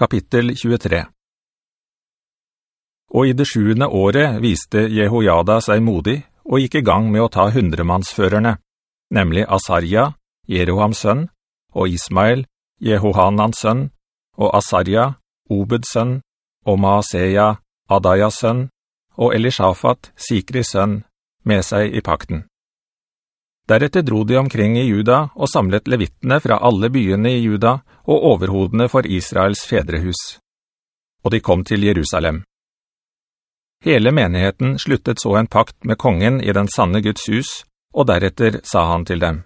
Kapittel 23 Og i det sjuende året viste Jehoiada seg modig, og gikk i gang med å ta hundremannsførerne, nemlig Asarja, Jerohams sønn, og Ismail, Jehohanans sønn, og Asarja, Obeds sønn, og Maaseja, Adajas sønn, og Elishafat, Sikris sønn, med seg i pakten. Deretter dro de omkring i Juda og samlet levittene fra alle byene i Juda og overhodene for Israels fedrehus. Og de kom til Jerusalem. Hele menigheten sluttet så en pakt med kongen i den sanne Guds hus, og deretter sa han til dem.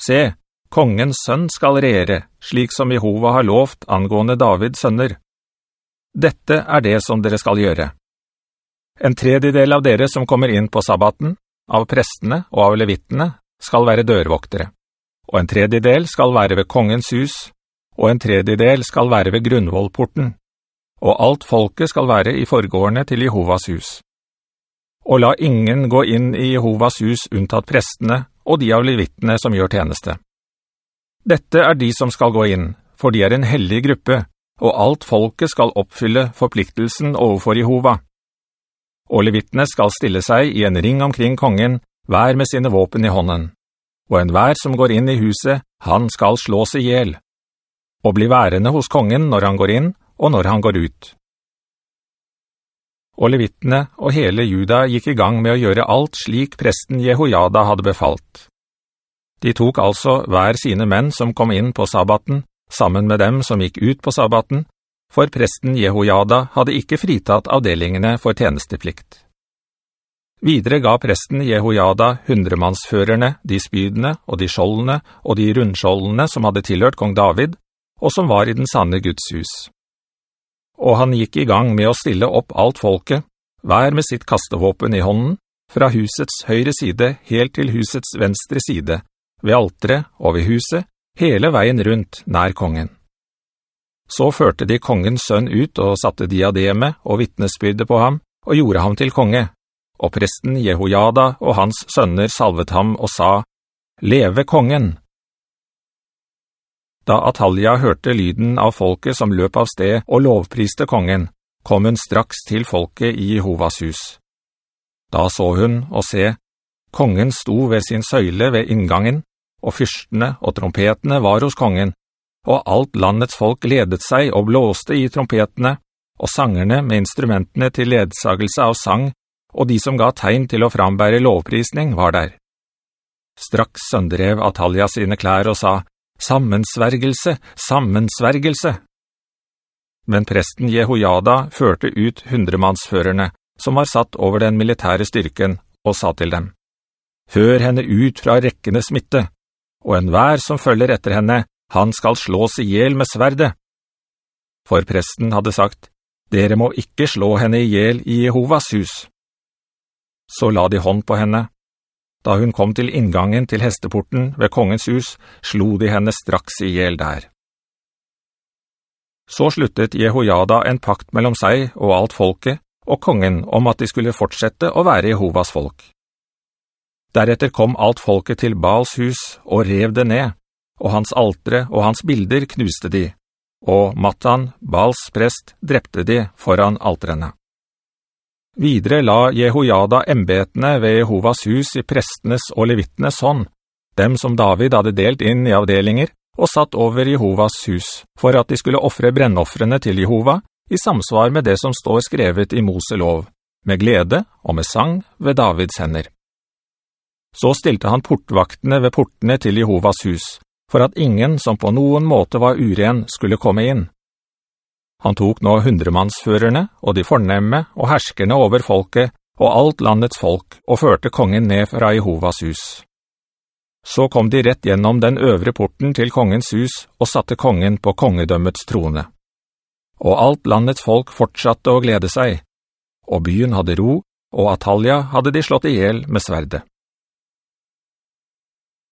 Se, kongens sønn skal regjere, slik som Jehova har lovt angående Davids sønner. Dette er det som dere skal gjøre. En tredjedel av dere som kommer inn på sabbaten, av prestene og av levittene skal være dørvoktere, og en tredjedel skal være ved kongens hus, og en tredjedel skal være ved grunnvollporten, og alt folket skal være i forgårdene til Jehovas hus. Og la ingen gå inn i Jehovas hus unntatt prestene og de av levittene som gjør tjeneste. Dette er de som skal gå inn, for de er en hellig gruppe, og alt folket skal oppfylle forpliktelsen overfor Jehova og levittene skal stille seg i en ring omkring kongen, hver med sine våpen i hånden. Og en hver som går inn i huset, han skal slå seg ihjel, og bli værende hos kongen når han går inn, og når han går ut. Og levittene og hele juda gikk i gang med å gjøre alt slik presten Jehoiada hadde befalt. De tok altså hver sine menn som kom inn på sabbaten, sammen med dem som gikk ut på sabbaten, for presten Jehoiada hadde ikke fritatt avdelingene for tjenesteplikt. Videre ga presten Jehoiada hundremannsførerne de spydene og de skjoldene og de rundskjoldene som hadde tilhørt kong David, og som var i den sanne Guds hus. Og han gikk i gang med å stille opp alt folket, hver med sitt kastevåpen i hånden, fra husets høyre side helt til husets venstre side, ved altere og ved huset, hele veien rundt nær kongen. Så førte de kongens sønn ut og satte diademe og vittnesbyrde på ham, og gjorde ham til konge. Og presten Jehojada og hans sønner salvet ham og sa, «Leve kongen!» Da Atalia hørte lyden av folket som løp av sted og lovpriste kongen, kom hun straks til folket i Jehovas hus. Da så hun og se, kongen sto ved sin søyle ved inngangen, og fyrstene og trompetene var hos kongen, og alt landets folk ledet seg og blåste i trompetene, og sangerne med instrumentene til ledsagelse av sang, og de som ga tegn til å frambære lovprisning var der. Straks søndrev Atalia sine klær og sa, «Sammensvergelse, sammensvergelse!» Men presten Jehoiada førte ut hundremannsførerne, som var satt over den militære styrken, og sa til dem, «Før henne ut fra rekkene smitte, og enhver som følger etter henne, han skal slås ihjel med sverde. For presten hadde sagt, dere må ikke slå henne ihjel i Jehovas hus. Så la de hånd på henne. Da hun kom til inngangen til hesteporten ved kongens hus, slo de henne straks ihjel der. Så sluttet Jehoiada en pakt mellom seg og alt folket og kongen om at de skulle fortsette å være Jehovas folk. Deretter kom alt folket til Baals hus og rev det ned, og hans altre og hans bilder knuste de, og Matan, Baals prest, drepte de foran altrene. Videre la Jehojada embetene ved Jehovas hus i prestenes og levittenes hånd, dem som David hadde delt inn i avdelinger, og satt over Jehovas hus, for at de skulle offre brennoffrene til Jehova, i samsvar med det som står skrevet i Mose lov, med glede og med sang ved Davids hender. Så stilte han portvaktene ved portene til Jehovas hus, for at ingen som på noen måte var uren skulle komme inn. Han tok nå hundremannsførerne og de fornemme og herskerne over folket og alt landets folk og førte kongen ned fra Jehovas hus. Så kom de rett gjennom den øvre porten til kongens hus og satte kongen på kongedømmets trone. Og alt landets folk fortsatte å glede seg, og byen hadde ro, og Atalia hadde de slått ihjel med sverde.